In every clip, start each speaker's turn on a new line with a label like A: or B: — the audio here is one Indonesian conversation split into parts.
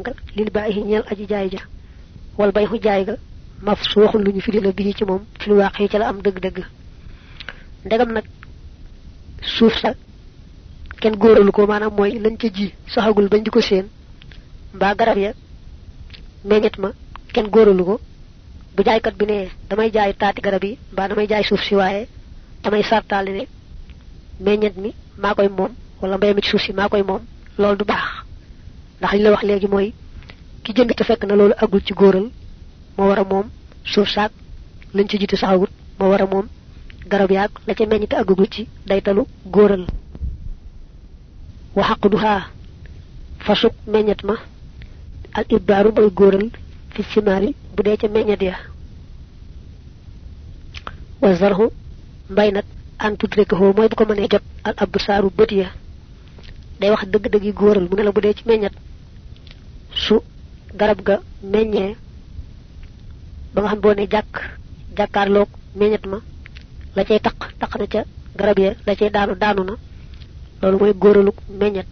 A: nga lil baahi ñel aji jaay ja wal bayhu jaay ga mafsuux luñu fi la bi ci mom fi waqi ci la am deug deug ndegam nak suuf sa ken góoralu ko manam moy lañ ci ji saxagul bañ di ko seen mbaa garab ya meñet ma ken góoralu ko bu kat bi ne damay jaay taati garab yi mbaa damay jaay suuf si waaye damay sartaali ne meñet mi maa koy moom wala mbay mi ci suuf si maa koy moom loolu du baax. ndax li la wax léegi mooy ki jënd te fekk na loolu agul ci góoral moo war a moom suuf saak lañ ci jiite saxagut moo war a moom garab yaag la ca meññ te agugul ci daytalu góoral. wa xaqduha fasuk meññet ma al ibaaru mooy góoral fi simaari bu dee ca meññet ya. wa zarhu mbay nag an tudrikahu mooy bu ko mënee jot al absaaru bët ya day wax dëgg-dëgg yi góoral mu ne la bu ci meññet su garab ga meññee ba nga xam boo ne jàkk jàkkaarloog meññet ma la cay taq taq na ca garab ya la cay daanu daanu na. Loolu mooy góoraluk meññet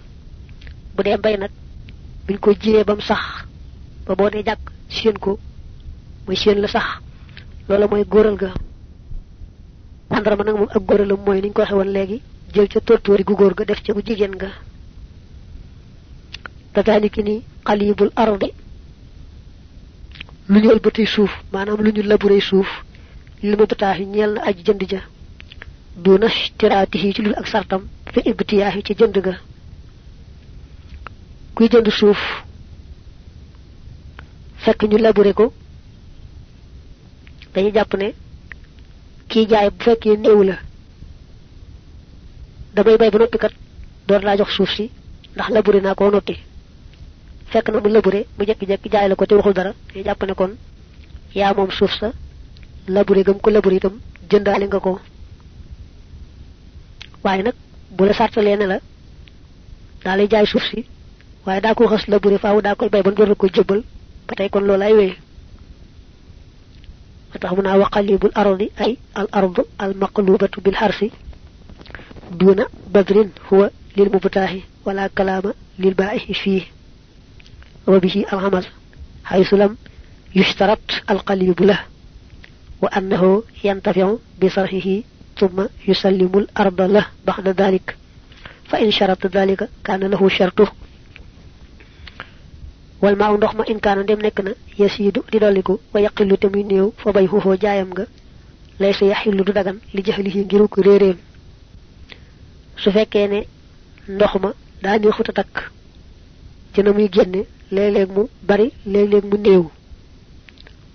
A: bu dee mbay nag biñ ko jiyee bam sax ba boo ne jàkk seen ko muy seen la sax. Loola mooy góoral ga. Tàndarama nag moom ak góoralam mooy niñ ko waxe woon jël ca tortóori gu góor ga def ca gu jigéen ga kadaliki ni qalibul ardi lu ñu ëlbati suuf maanaam lu ñu laburé suuf li ma bataaxi ñeel na aji jënd ja duna istiraatihi ci lu ak sartam fi ibtiyaahi ci jënd ga. Kuy jënd suuf fekk ñu laburé ko dañu jàpp ne kii jaay bu fekkee néew la damay bay ba noppi kat door laa jox suuf si ndax laburé naa koo noppi fekk na mu laburé mu jekki-jekki jaay la ko te waxul dara dañu jàpp ne kon yaa moom suuf sa laburé gam ko laburé itam jëndaale nga ko waaye nag bu la sartalee ne la daa lay jaay suuf si waaye daa ko xas laburé faaw daa koy bay ba door la ko jëbbal ba tey kon loolu ay wéy tax mu waqalibul ardi ay al ardu al maqlubatu bil harsi duna badrin huwa lil mubtahi wala kalama lil ba'ihi fihi وبه العمل حيث لم يشترط القليب له وأنه ينتفع بصرحه ثم يسلم الأرض له بعد ذلك. فإن شرط ذلك كان له شرطه. والماء ما إن كان دم نكنا يسيد لذلك ويقل تمينيو فبيه هو جايم ليس يحل دغان لجهله غيرك ريرين سو فكيني ندخما داني خوتا تك جنمي léeg-léeg mu bari, léeg-léeg mu néew.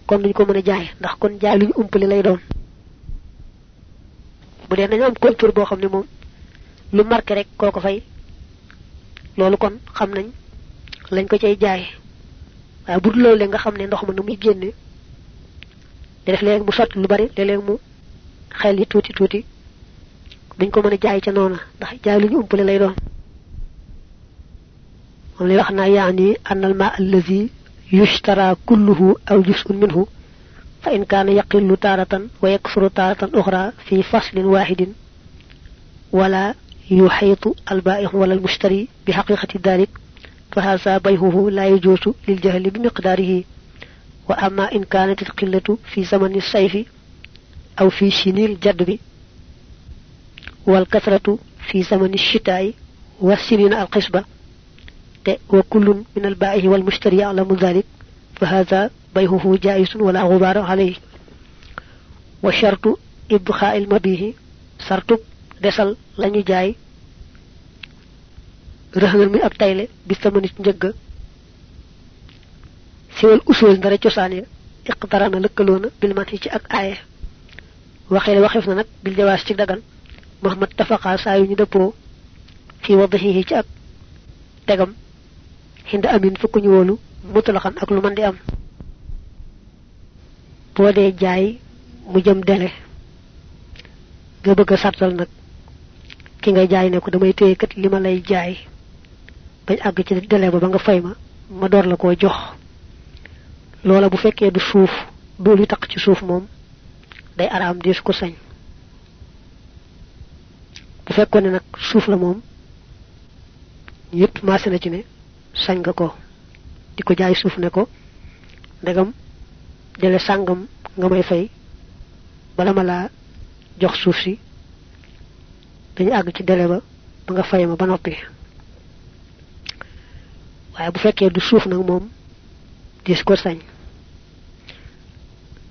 A: Kon duñ ko mën a jaay, ndax kon jaay luñu umpale lay doon. Bu dee nañu am culture boo xam ne moom lu marqué rek koo ko fay, loolu kon xam nañ lañ ko cay jaay. Waaye bu dul loolu nga xam ne ndox ma nu muy génne, di def léeg mu sotti lu bari, léeg-léeg mu xel yi tuuti tuuti, duñ ko mën a jaay ca noona, ndax jaay lu ñu umpale lay doon. Li wax naa yaani an al ma allazi yushtara kulluhu aw juz'un minhu fa in kaana yaqillu taaratan wa yaksuru taaratan uxra fi faslin waxidin wala yuxiitu albaaixu wala almushtari bi xaqiqati dalik فهذا بيعه لا يجوز للجهل بمقداره وأما إن كانت القلة في زمن الصيف أو في سنين الجدب والكثرة في زمن الشتاء والسنين القصبة وكل من البائع والمشتري يعلم ذلك فهذا بيعه جائز ولا غبار عليه وشرط إبخاء المبيه شرط دسل لني جاي rëxal mi ak tayle bi sama nit njëgg siwal usul dara cosaan ya iqtarana lëkkaloona bil man ci ak aaye waxee waxef na nag bil jawaas ci dagan muhammad tafaqa saa yu ñu dëppoo fi wadahihi ci ak tegam Hinda amin fukk ñu wóolu mutalaxan ak lu man di am. Boo dee jaay mu jëm dele. Nga bëgg sartal nag ki nga jaay ne ko damay kat li ma lay jaay. Bañ àgg ci délai ba nga fay ma door la koo jox. Loola bu fekkee du suuf du lu taq ci suuf moom day araam des ko sañ. Bu fekkoon ne suuf la moom yépp maase na ci ne sañ ko di ko jaay suuf ne ko ndegam dele sàngam nga may fay bala ma laa jox suuf si dañu àgg ci dele ba nga fay ma ba noppi. Waaye bu fekkee du suuf nag moom dis ko sañ.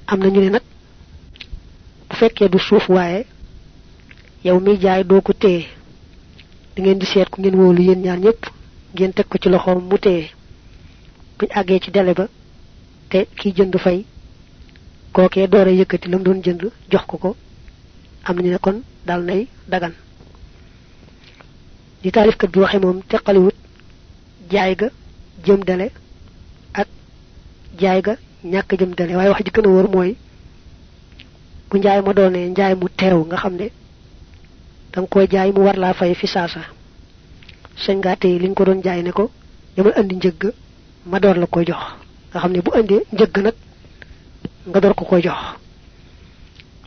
A: Am na ñu ne nag bu fekkee du suuf waaye yow mi jaay doo ko téye da ngeen di seet ku ngeen wóolu yéen ñaar ngeen teg ko ci loxoom mu téye buñ ci ba te ki jënd fay kookee door a yëkkati lam doon jënd jox ko ko am kon dal nay dagan. Di kat bi waxe moom teqaliwut jaay ga jëm dele ak jaay ga ñàkk jëm dele. Waaye wax ji gën a wóor bu njaay ma doonee njaay mu nga ne dang koy jaay mu war laa fay fi sañ nga tey liñ ko doon jaay ne ko demal andi njëgg ma door la koy jox. Nga xam ne bu andee njëgg nag nga door ko koy jox.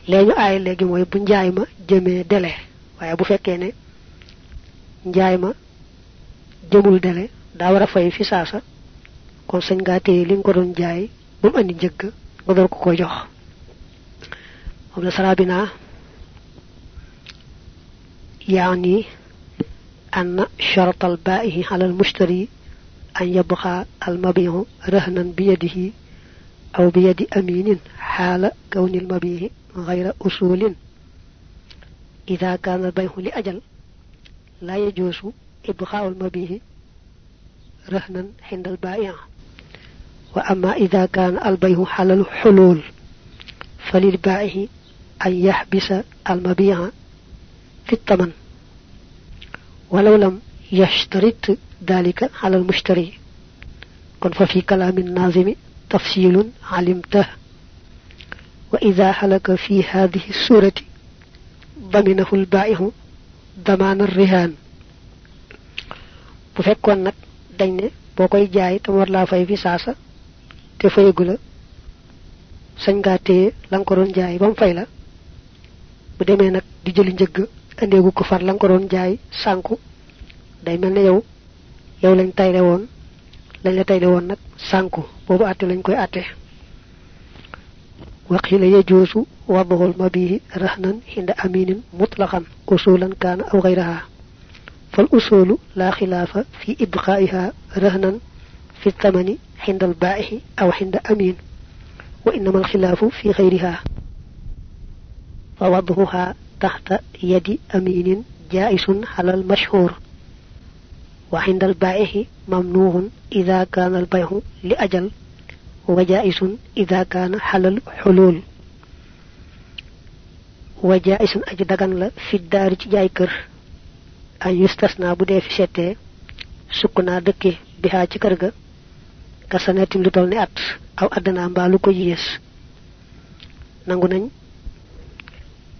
A: Léegi aay léegi mooy bu njaay ma jëmee dele waaye bu fekkee ne njaay ma jëmul dele daa war a fay fi saasa kon sañ nga tey liñ ko doon jaay ba mu andi njëgg nga door ko koy jox. Moom la sarabina yaa nii أن شرط البائع على المشتري أن يبقى المبيع رهنا بيده أو بيد أمين حال كون المبيع غير أصول. إذا كان البيع لأجل لا يجوز إبقاء المبيع رهنا عند البائع. وأما إذا كان البيع على الحلول فللبائع أن يحبس المبيع في الثمن. ولو لم يشترط ذلك على المشتري كن ففي كلام الناظم تفصيل علمته وإذا حلك في هذه السورة ضمنه البائع ضمان الرهان bu fekkoon nag dañ ne boo koy jaay te war laa fay fi saasa te fayagu la sañ ngaa téye la nga ko doon jaay ba mu fay la bu demee nag di jëli njëgg andeegu ko far la nga ko doon jaay sànku day mel ne yow. Yow lañ tayle woon. Lañ la tayle woon nag sànku boobu àtte lañ koy àtte وقيل يجوز وضع المبيه رهنا عند أمين مطلقا أصولا كان أو غيرها فالأصول لا خلاف في إبقائها رهنا في الثمن عند البائع أو عند أمين وإنما الخلاف في غيرها فوضعها تحت يد أمين جائز على المشهور. وعند البائع ممنوع إذا كان البيع لأجل وجائز إذا كان حلال حلول وجائز أجدغن في الدار جاي كر أن يستثنى بودي في ستة سكنا دكي بها ci كسنة لطول نأت. أو أدنى مبالو يس. نانغو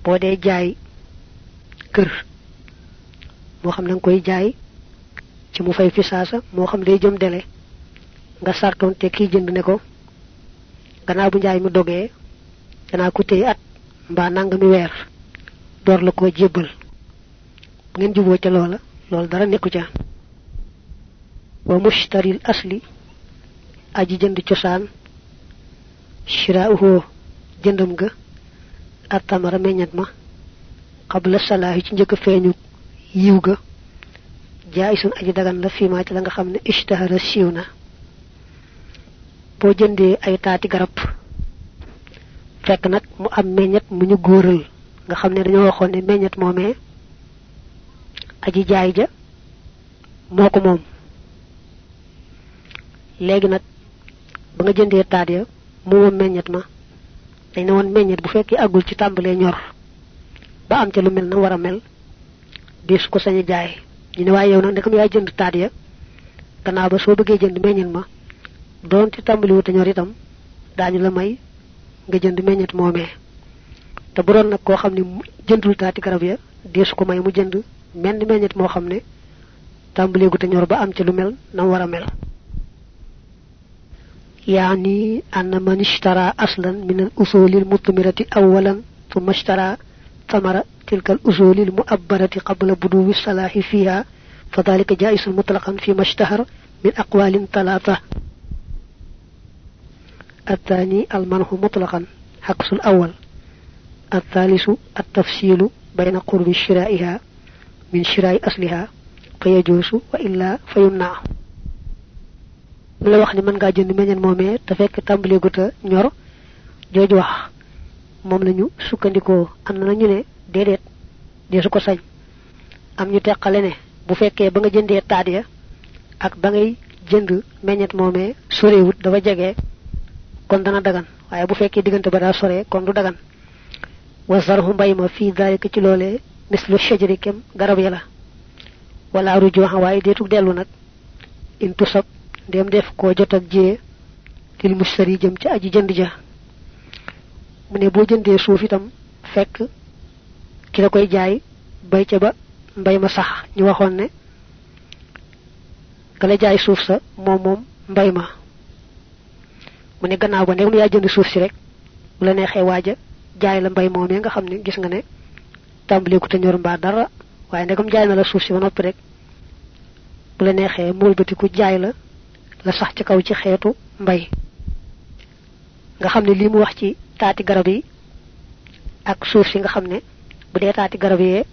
A: boo dee jaay kër moo xam nang koy jaay ci mu fay fi saasa moo xam day jëm dele nga te kii jënd ne ko gannaaw bu njaay mi dogee danaa ko téye at mbaa nangami weer door la koo jébbal. Bu ngeen juboo ca loola loolu dara nekku ca. Wa mushtaril asli aji jënd cosaan shiraa'uhu jëndam ga atamara meññat ma. Qabla salaahi ci njëkk feeñu yiw ga. Jaayisun aji dagan la fiima ci la nga xam ishtahara siiw na. Boo ay taati garab fekk mu am meññat mu ñu góoral. Nga xam ne dañoo waxoon ne meññat moomee aji jaay ja moo ko moom. Léegi ba nga ya mu ma dañ woon meññet bu fekkee àggul ci tàmbalee ñor ba am ca lu mel na war a mel des ko sañ jaay. Ñu ne waaye yow nag ndekam yaay jënd taat ya gannaaw ba soo bëggee jënd meññet ma doon ci tàmbali wuta ñor itam daañu la may nga jënd meññet moomee. Te bu doon nag koo xam jëndul taati garab ya ko may mu jënd menn meññet moo xam ne tàmbalee ñor ba am ca lu mel na war mel يعني أن من اشترى أصلا من الأصول المثمرة أولا ثم اشترى ثمر تلك الأصول المؤبرة قبل بدو الصلاح فيها فذلك جائز مطلقا فيما اشتهر من أقوال ثلاثة. الثاني المنح مطلقا عكس الأول. الثالث التفصيل بين قرب شرائها من شراء أصلها فيجوز وإلا فيمنع. La wax ni man nga jënd meñen momé te fekk tambali guta ñor. joj wax. mom lañu sukkandiko am na ñu ne dedet desu ko sañ. am ñu tekkale ne bu fekkee ba nga jëndee taat ya ak ba ngay jënd meññet moomee sorewut dafa jege kon dana dagan. waaye bu fekkee diggante ba daa sore kon du dagan. wa zarhu mbay ma fii dalika ci loolee mislu kem garab ya la. wala rujuha waaye deetuk dellu nag. in tusab ndem def koo jot ak jiyee til mushtari jëm ci aji jënd ja. mu ne boo jëndee suuf itam fekk ki la koy jaay bay ca ba mbay ma sax. ñu waxoon ne ka la jaay suuf sa moom moom mbay ma. mu ne gannaaw ba ndegam yaa jënd suuf si rek bu la neexee waaja jaay la mbay moomee nga xam ne gis nga ne tàmbali ko te ñor mbaa dara. waaye ndegam jaay na la suuf si ba noppi rek bu la neexee mulbatiku jaay la la sax ci kaw ci xeetu mbay. Nga xam ne lii mu wax ci taati garab yi ak suuf si nga xam bu dee taati garab yee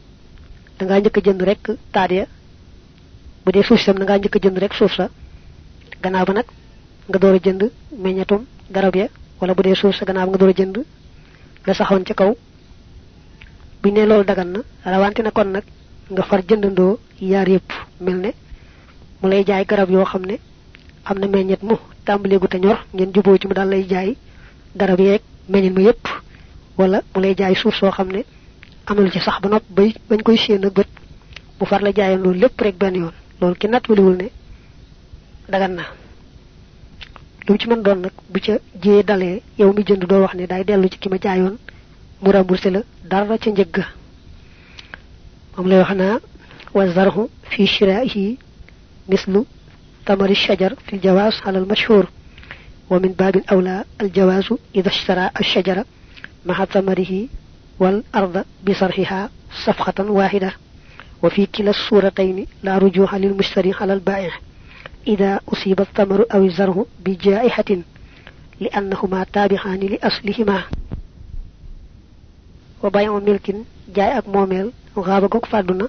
A: da nga njëkk jënd rek taat ya. Bu dee suuf sam da nga njëkk jënd rek suuf sa. Gannaaw ba nag nga door a jënd meññatum garab ya wala bu dee suuf sa gannaaw nga door a jënd la saxoon ci kaw. Bu ne loolu dagan na rawante na kon nag nga far jëndandoo yaar yépp mel ne mu lay jaay garab yoo xam ne am na meññet mu tàmbaleegu te ñor ngeen juboo ci mu daal lay jaay garab yeeg meññet mu yépp. Wala mu lay jaay suuf soo xam ne amul ci sax ba nopp bay bañ koy séen ak bu far la jaayoon loolu lépp rek benn yoon. Loolu ki nat waliwul ne dagan na. Lu ci mën doon nag bu ca jiyee dalee yow mi jënd doo wax ne day dellu ci ki ma jaayoon mu la dara njëgg moom lay wax naa wa zarhu fi shiraihi mislu ثمر الشجر في الجواز على المشهور ومن باب أولى الجواز إذا اشترى الشجر مع ثمره والأرض بصرحها صفقة واحدة وفي كلا الصورتين لا رجوع للمشتري على البائع إذا أصيب الثمر أو الزرع بجائحة لأنهما تابعان لأصلهما. وبيع ملك جاء أك موميل غاب كوك فادنا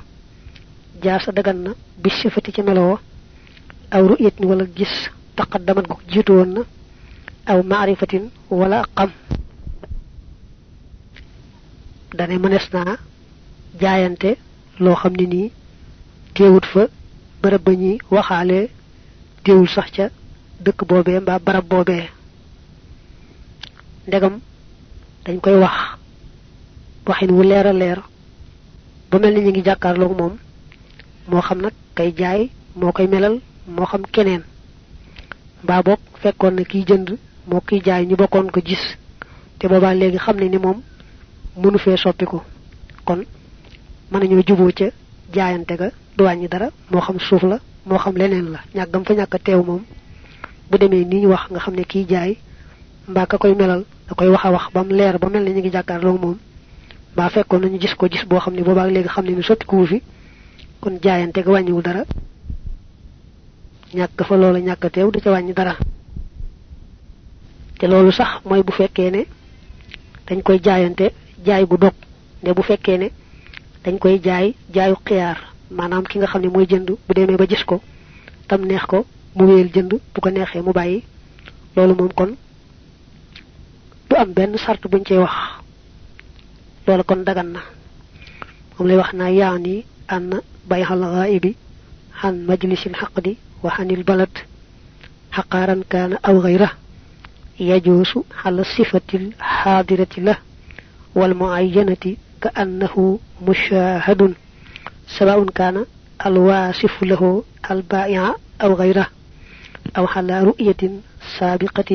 A: جاس دغنا بالصفة aw ru'yat wala gis taqaddaman ko jitu won aw ma'rifatin wala qam dane manesna jaayante loo xam ne teewut fa bërëb ba ñi waxaale teewul sax ca dëkk boobee mbaa barab boobee. Ndegam dañ koy wax waxin wu leer a leer ba mel ni ñu ngi jàkkaarloog moom moo xam nag kay jaay moo koy melal moo xam keneen. Mbaa boog fekkoon na kiy jënd moo kiy jaay ñu bokkoon ko gis. Te boobaa léegi xam ne ni moom mënu fee soppiku. Kon mën nañoo juboo ca jaayante ga du wàññi dara moo xam suuf la moo xam leneen la. Ñàggam fa ñàkk teew moom bu demee nii ñu wax nga xam ne kii jaay mbaa ka koy melal da koy wax a wax bam leer ba mel ne ñu ngi jàkkaarloo moom mbaa fekkoon nañu gis ko gis boo xam ne boobaak léegi xam ne ni fi. Kon jaayante ga wàññiwul dara ñàkk fa loola ñàkk teew da ca wàññi dara. Te loolu sax mooy bu fekkee ne dañ koy jaayante jaay gu dog. Ne bu fekkee ne dañ koy jaay jaayu xiyaar maanaam ki nga xam ne mooy jënd bu demee ba gis ko tam neex ko mu wéyal jënd bu ko neexee mu bàyyi. Loolu moom kon du am benn sart buñ cay wax. Loolu kon dagan na. Moom lay wax naa yaani an bayxal ghaibi xan majlisil xaqdi xanil balad xaqaaran kaana aw gayra yajuusu xala sifatil xaadirati la والمعينة كأنه مشاهد سواء كان الواصف له البائع أو غيره أو على رؤية سابقة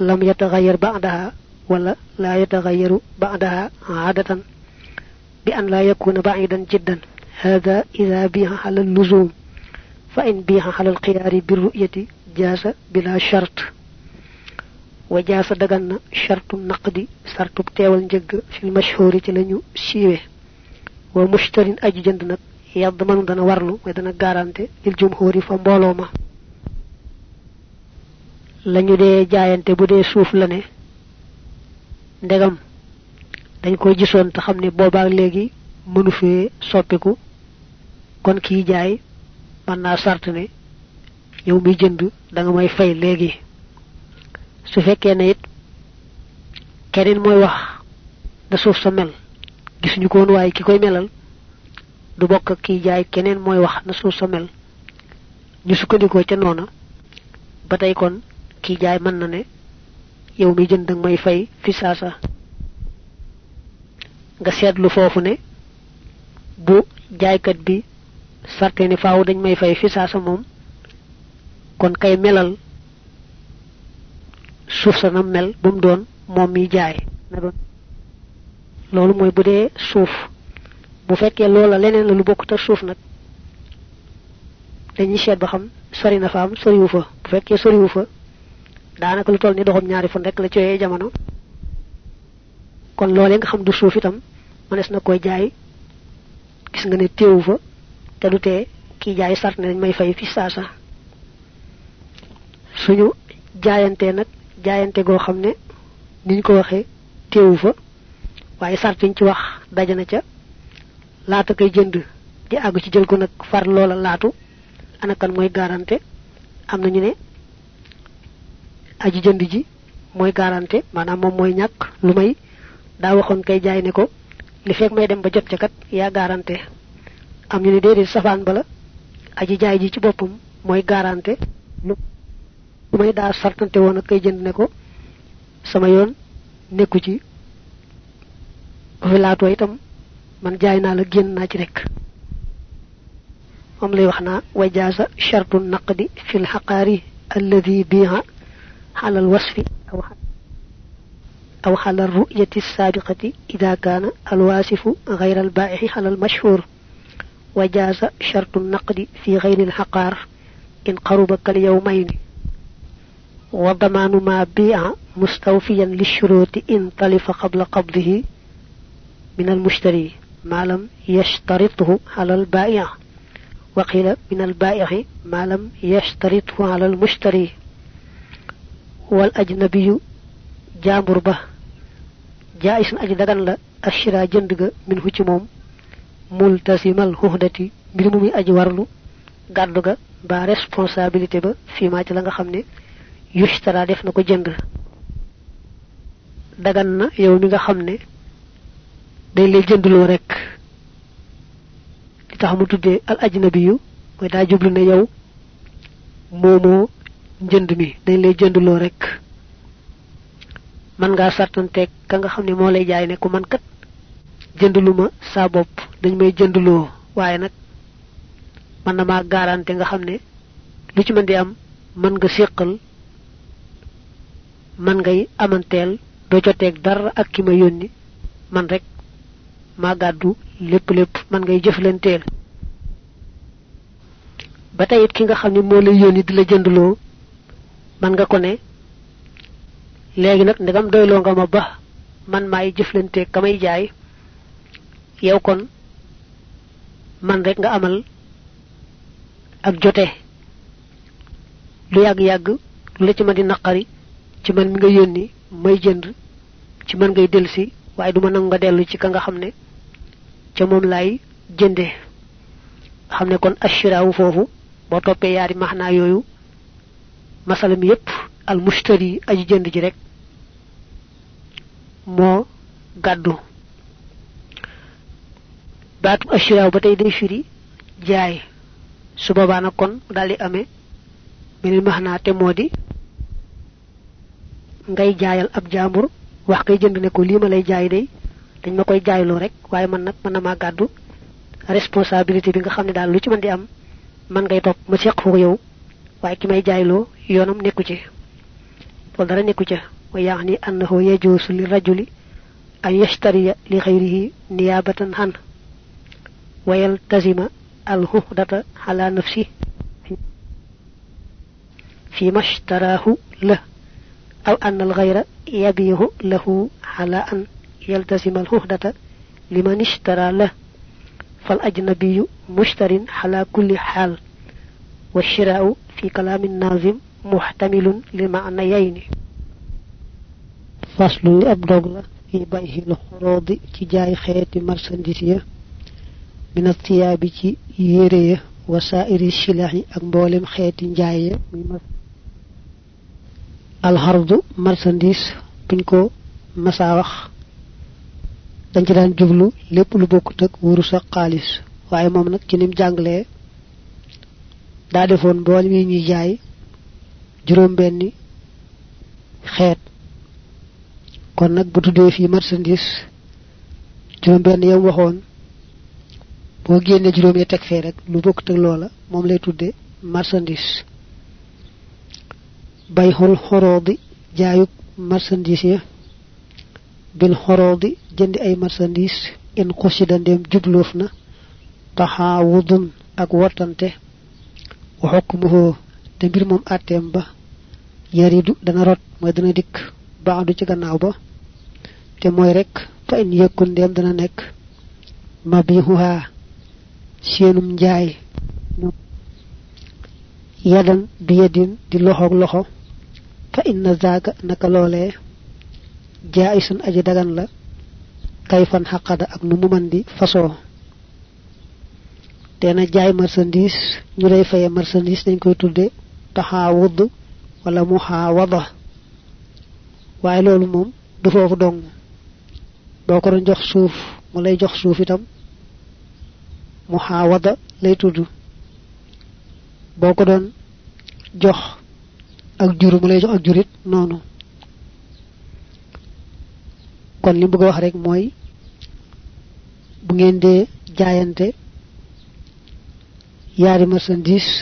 A: لم يتغير بعدها ولا لا يتغير بعدها عادة بأن لا يكون بعيدا جدا. هذا إذا بيع على اللزوم. fa in biiha xalal xiyaari bi ruyati jaasa bila charte wa jaasa dagan na chartum naqdi sartub teewal njëgg fil mashhuri ci lañu siiwe. Wa mushtarin aji jënd nag yàdd manu dana warlu mooy dana garante lil jumhuri fa mbooloo ma. Lañu dee jaayante bu dee suuf la ne ndegam dañ ko gisoon te xam ne boobaak léegi mënu fee soppiku kon kiy jaay mën naa sart ne yow mi jënd da nga may fay léegi. Su fekkee ne it keneen mooy wax da suuf sa mel gis ñu koon waaye ki koy melal du bokk kiy jaay keneen mooy wax na suuf sa mel. Ñu sukkandikoo ca noona ba tey kon ki jaay mën na ne yow mi jënd may fay fi saasa nga seetlu foofu ne bu jaaykat bi sarte ni faaw dañ may fay fi saasa moom. kon kay melal suuf sa na mel bu mu doon moom mi jaay na doon. loolu mooy bu dee suuf. bu fekkee loola leneen la lu bokk ta suuf nag dañuy seet ba xam sori na faam soriwu fa. bu fekkee soriwu fa daanaka lu toll ni doxum ñaari rek la jamono. kon loolee nga xam du suuf itam manes na koy jaay. gis nga ne fa te du tee kii jaay sart ne may fay fi saasa. Suñu jaayante nag jaayante goo xam ne niñ ko waxee teewu fa waaye sart yiñ ci wax dajana ca laata koy jënd di àgg ci jël ko nag far loola laatu ana kan mooy garanté am nañu ne aji jënd ji mooy garanté maanaam moom mooy ñàkk lu may daa waxoon kay jaay ne ko li fekk may dem ba jot ca kat yaa garanté am ñu ne déedéet safaan bala aji jaay ji ci boppam mooy garanté lu may daa sartante woon ak kay jënd ne ko sama yoon nekku ci fi laatoo itam man jaay naa la génn naa ci rek moom lay wax naa wajaasa shartu naqdi fi lxaqaari alladi biha على الوصف أو أو على الرؤية السابقة إذا كان الواصف غير البائع على المشهور وجاز شرط النقد في غير الحقار إن قرب كاليومين وضمان ما بيع مستوفيا للشروط إن تلف قبل قبضه من المشتري ما لم يشترطه على البائع. وقيل من البائع ما لم يشترطه على المشتري. wal ajnabiyu jaambur ba jaisun aji dagan la ashira jënd multasimal huhdati mbir mu muy aji warlu gàddu ga ba responsabilité ba fii maa ci la nga xam ne yushtara def na ko jënd dagan na yow mi nga xam ne day lay jëndloo li tax mu tuddee al ajnabiyu mooy daa jublu ne yow moomoo njënd mi dañ lay jëndloo rek. Man ngaa sartanteeg ka nga xam ne moo lay jaay ne ko man kat jëndluma saa bopp dañ may jëndloo waaye nag man na maa garanté nga xam ne lu ci mën di am man nga séqal man ngay amanteel doo joteeg dara ak ki ma yónni. Man rek maa gàddu lépp lépp man ngay jëflanteel. Ba ki nga xam ne moo lay yónni di la jëndloo man nga ko ne léegi nag ndegam doyloo nga ma ba man maay jëflante kamay jaay. Yow kon man rek nga amal ak jote lu yàgg-yàgg lu la ci ma di naqari ci man mi nga yónni may jënd ci man ngay delsi waaye duma nangu nga dellu ci ka nga xam ne ca moom laay jënde. Kon ashiraawu foofu boo toppee yaari maxnaa yooyu masalam yépp al mushtari aji jënd ji rek moo gàddu baatu ashiraaw ba tey day firi jaay su boobaa nag kon daal di amee beneen maxnaa te moo di ngay jaayal ab jaambur wax kay jënd ne ko lii ma lay jaay day dañ ma koy jaayloo rek waaye man nag mën na maa gàddu responsabilité bi nga xam ne daal lu ci mën di am man ngay topp ma seq foofu yow waaye ki may jaayloo yoonam nekku ci loolu dara nekku ca wa yaani annahu yajuusu li rajuli an yashtariya li xayrihi niyaabatan han ويلتزم الههدة على نفسه فيما اشتراه له أو أن الغير يبيه له على أن يلتزم الههدة لمن اشترى له. فالأجنبي مشتر على كل حال والشراء في كلام الناظم محتمل لمعنيين. فصل أبدغ في بيه الخروض تجاه خيات مرسندسيه min attiyaabi ci yére ya wa saairi shilahi ak mboolem xeeti njaay ya muy mas alxardu marchandise buñ ko masaa wax dañ ci daan jublu lépp lu bokkut ak wurus ak xaalis waaye moom nag ci nim jàngalee daa defoon mboolem yi ñuy jaay juróom benni xeet kon nag bu tuddee fii marchandise juróom benn yam waxoon boo génnee juróom ya teg fee rek lu bokkut ak loola moom lay tudde marchandise. Bay xol xoroodi jaayub marchandise ya. Bil xoroodi jëndi ay marchandise in xusida ndéem jubloof na. Taxaawudun ak wortante wa xukmuhoo te mbir moom àtteem ba. Yaridu dana rot mooy dana dikk. Baadu ci gannaaw ba. Te mooy rek fa in yëkkun ndéem dana nekk. Mabihuha seenum njaay yadan bi yadin di loxoog loxo. Fa inna zaaka naka loolee jaayisun aji dagan la. Kayfan xaqada ak nu mu mën di fasoo. Teena jaay marchandise ñu lay faye marchandise dañ koy tudde taxaawud wala muxaawada. Waaye loolu moom du foofu dong. Jox suuf mu lay jox suuf itam muxaawada lay tudd boo ko doon jox ak jur mu lay jox ak jurit noonu. Kon li bëgg wax rek mooy bu ngeen dee jaayante yaari marchandise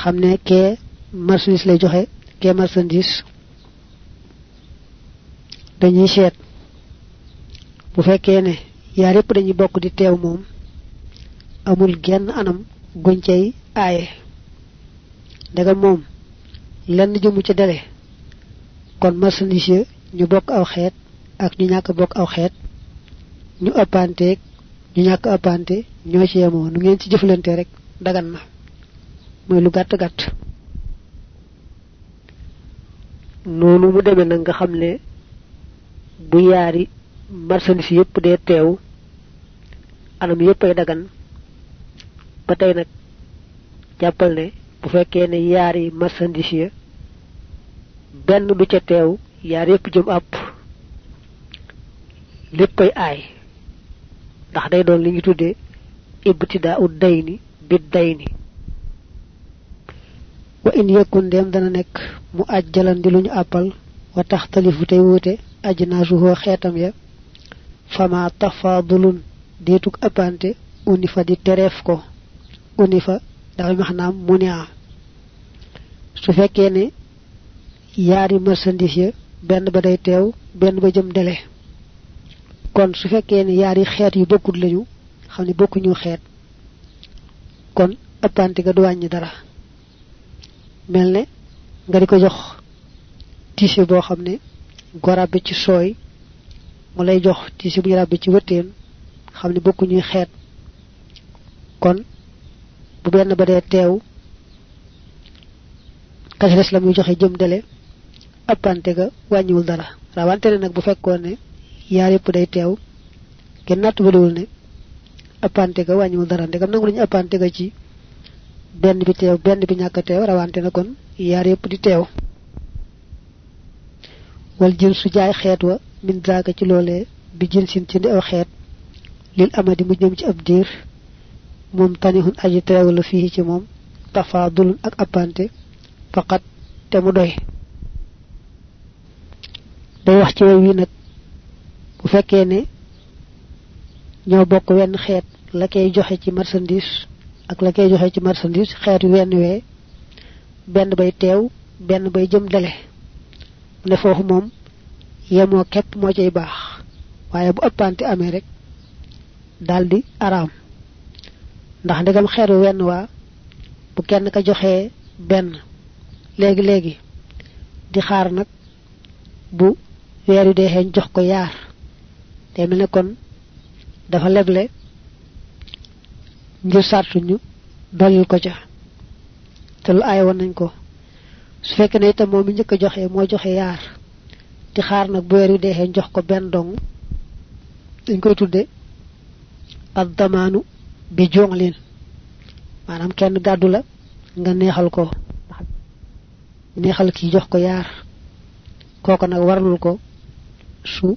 A: xam ne kee marchandise lay joxe kee marchandise dañuy seet. Bu fekkee ne yaar yépp dañuy bokk di teew moom amul genn anam guñ cay aaye. Ndegam moom lenn jëmu ca dele kon marchandise ñu bokk aw xeet ak ñu ñàkk bokk aw xeet. Ñu ëppanteeg ñu ñàkk ëppante ñoo ci yemoo. Nu ngeen ci jëflante rek dagan na. Mooy lu gàtt gàtt. Noonu mu demee nag nga xam ne bu yaari marchandise yépp dee teew anam yépp ay dagan ba tey nag jàppal ne bu fekkee ne yaari marchandise ya benn du ca teew yaar yépp jëm àpp léppay aay. Ndax day doon li ñu tuddee ibtidaa u dayni bi dayni. Wa in yakun dem dana nekk mu ajjalan di lu ñu àppal wa taxtalifu tey wuute ajnaasuhoo xeetam ya fama tafaadulun deetug ëppante uni di tereef ko uni fa dafay maxnaam mu ne su fekkee ne yaari marchandise ya benn ba day teew benn ba jëm dele. Kon su fekkee ne yaari xeet yu bokkut lañu xam ne bokkuñu xeet kon ëppante ga du wàññi dara. Mel ne nga di ko jox tiise boo xam ne go ràbbe ci sooy mu lay jox tiise bu ñu ràbbe ci wëtteen xam ne bokkuñuy xeet. Kon bu benn ba dee teew kasi des la muy joxe jëm dele ëppante ga wàññiwul dara. Rawante nag bu fekkoon ne yaar yëpp day teew kenn natt baliwul ne ëppante ga wàññiwul dara. Ndegam nangu nañu ëppante ga ci benn bi teew benn bi ñàkk teew rawante na kon yaar yëpp di teew. Wal jël su jaay xeet wa min zaaka ci loolee bi jël sin ci aw lil amadi mu jëm ci ab diir moom tanihun aji teew la fii ci moom tafaadulun ak appante faqat te mu doy. Day wax ci wi nag bu fekkee ne ñoo bokk wenn xeet la koy joxe ci marchandise ak la koy joxe ci marchandise xeet yu wenn wee benn bay teew benn bay jëm dele ne foofu moom yemoo képp moo cay baax. Waaye bu amee rek daldi araam ndax ndegam xeet wu wenn waa bu kenn ka joxee benn léegi léegi di xaar nag bu yu dee xeeñ jox ko yaar te mel ne kon dafa leble ngir sartu ñu dolil ko ca te lu ay won nañ ko su fekkee ne itam moom a joxe moo joxe yaar di xaar nag bu weer wi deexee jox ko benn dong dañ koy tudde ad damaanu bi jonglin maanaam kenn gàddu la nga neexal ko neexal ki jox ko yaar koko nag warlul ko su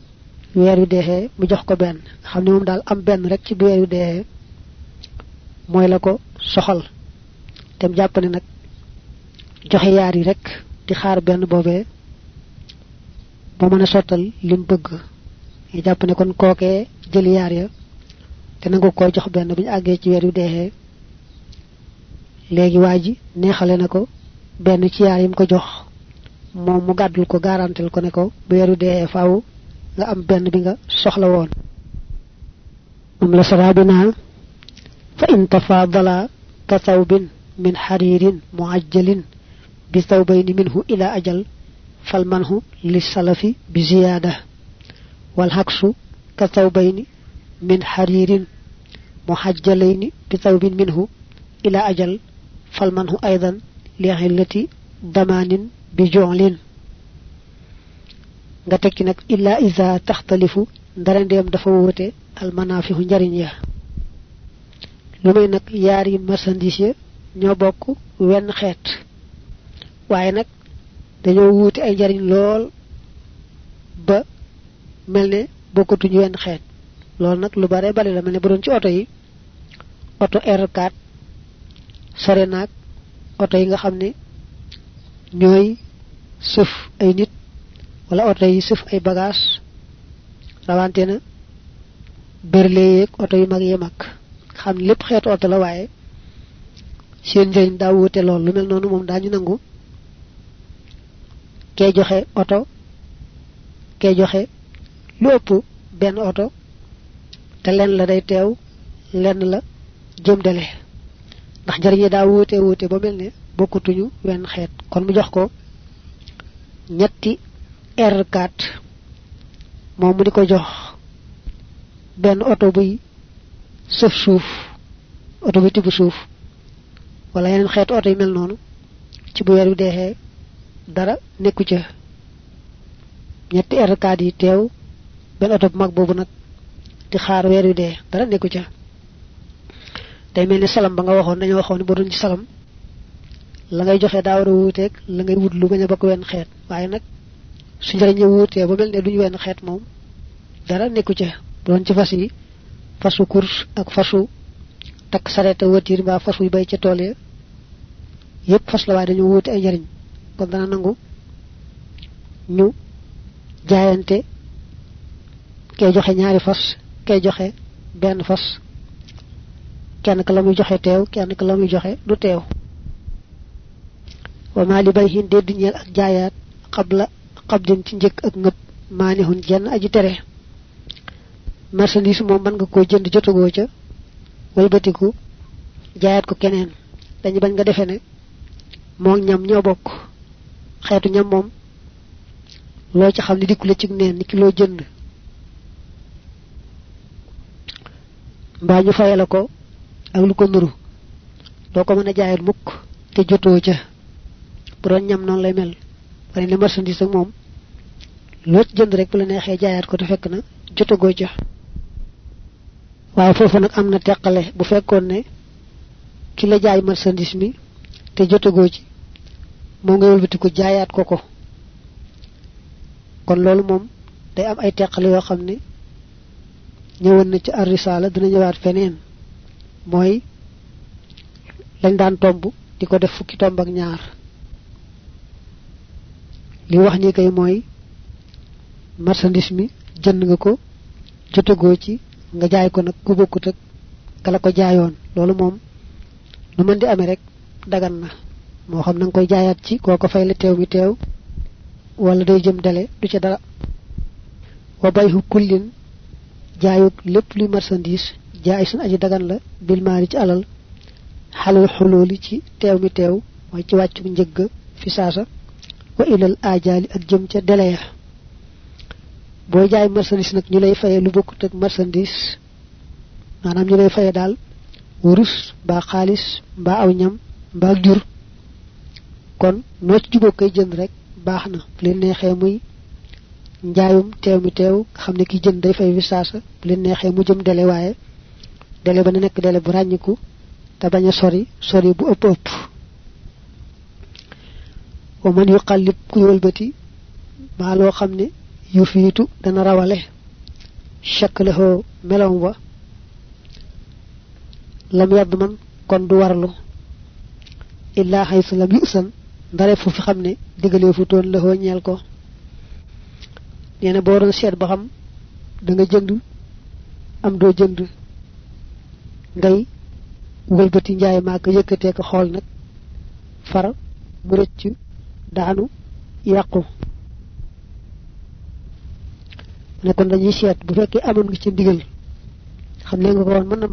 A: weer wi deexee mu jox ko benn xam ne moom daal am benn rek ci bu weer wi deexee mooy la ko soxal tem jàpp ne nag joxe yaar yi rek di xaar benn boobee ba mën a sottal lim bëgg ñu jàpp ne kon kookee jël yaar ya te nangu ko jox benn bu ñu àggee ci weer wi deexee léegi waa ji neexale na ko ci yaar yim ko jox moom mu gàddul ko garantel ko ne ko bu weer wi deexee faaw nga am benn bi nga soxla woon moom la saraabi naa fa in tafaadala ka thawbin min xariirin muajjalin bi thawbayni minhu ila ajal فالمنه للسلف بزيادة والحكس كثوبين من حرير محجلين بثوب منه إلى أجل فالمنه أيضا لعلة ضمان بجعل. غتكنك إلا إذا تختلف درن ديم دفوت المنافع جرنيا لمنك ياري مسندسي نبوك وين خيط وينك dañoo wuute ay لول ب ba بوكو ne bokkatuñu loolu nag lu bare bari la mel ne bu doon ci oto yi oto R4 sore naag oto yi nga xam ne ñooy sëf ay nit wala oto yi sëf ay bagage rawante na berle yeeg oto yu mag yi mag xam lépp xeetu oto la waaye seen njëriñ daa wuute lool lu mel noonu moom daañu nangu. Kee joxe oto. Kee joxe lu ëpp benn oto te lenn la day teew lenn la jëm dele ndax njëriñ yi daa wuute ba mel ne bokkutuñu wenn xeet. Kon mu jox ko ñetti R4 moom mu di ko jox benn oto buy sëf suuf oto buy tibb suuf wala yeneen xeetu yi mel noonu. Ci bu weer wi deexee dara nekku ca. Ñetti R4 yi teew benn bu mag boobu nag di xaar weer wi dee dara nekku ca. Day mel ni salam ba nga waxoon dañoo waxoon bo doon ci salam la ngay joxe daa war a wuuteeg la ngay wut lu bañ a bokk wenn xeet. Waaye nag su njëriñ wuutee ba mel ne duñu wenn xeet moom dara nekku ca. Doon ci fas yi fasu course ak fasu takk sareta wëtiir mbaa fas yu bay ca tool ya yépp fas la waaye dañoo wuute ay njëriñ kon dana nangu ñu jaayante kay joxe ñaari fas kay joxe benn fas. Kenn ka la muy joxe teew kenn ka la muy joxe du teew. Wa ma li bay hin dedd ñeel ak jaayaat qabla qabdin ci njëkk ak ngëp maanihun jenn aji tere. Marchandise moom mën nga koo jënd jotagoo ca walbatiku jaayaat ko keneen. Dañu bañ nga defe ne moo ñam ñoo bokk. Xeetu ñam moom loo ci xam ne dikku la ci neen ni ki loo jënd mbaa ñu fayala ko ak lu ko nuru doo ko mën a jaayat mukk te jotoo ca bu doon ñam noonu lay mel bari ne marchandise ak moom loo ci jënd rek bu la neexee jaayaat ko te fekk na jotagoo ca waaye foofu nag am na teqale bu fekkoon ne ki la jaay marchandise mi te jotagoo ci moo nga wëlbati ko jaayaat ko ko kon loolu moom day am ay teqale yoo xam ne ñëwoon na ci arrisala dina ñëwaat feneen. Mooy lañ daan tomb di ko def fukki tomb ak ñaar. Li wax ni kay mooy marchandise mi jënd nga ko jotagoo ci nga jaay ko nag ku bokkut ak kala ko jaayoon. Loolu moom nu mën di amee rek dagan na. Moo xam na nga koy jaayaat ci koo ko fay la teew mi teew wala day jëm dale du ci dara. Wa bayhu kullin jaayuk lépp luy marchandise jaay sun aji dagan la bil maari ci alal xalal xolooli ci teew mi teew mooy ci wàccu njëgg fi saasa wa ilal aajaali ak jëm ca dele ya booy jaay marchandise nag ñu lay faye lu bokkut ak marchandise maanaam ñu lay faye daal wurus ba xaalis ba aw ñam ba jur kon no ci juboo koy jënd rek baax na leen neexee muy njaayum teew mi teew xam ne ki jënd day fay fi saasa bu leen neexee mu jëm dele waaye dele ba na nekk dele bu ràññiku te bañ a sori sori bu ëpp ëpp wa man yuqallib kuy wëlbati maa loo xam ne yu fiitu dana rawale shaklahu melam wa lam yadd man kon du warlu illa haythu lam yusan ndare fu fi xam ne digalee fu toon la ñeel ko neena boo doon seet ba xam da nga jënd am doo jënd. Ngay wëlbati njaay maa ko yëkkatee ko xool nag far mu rëcc daanu yàqu. Ne kon dañuy seet bu fekkee amoon nga ci ndigal xam ne nga ko woon mën na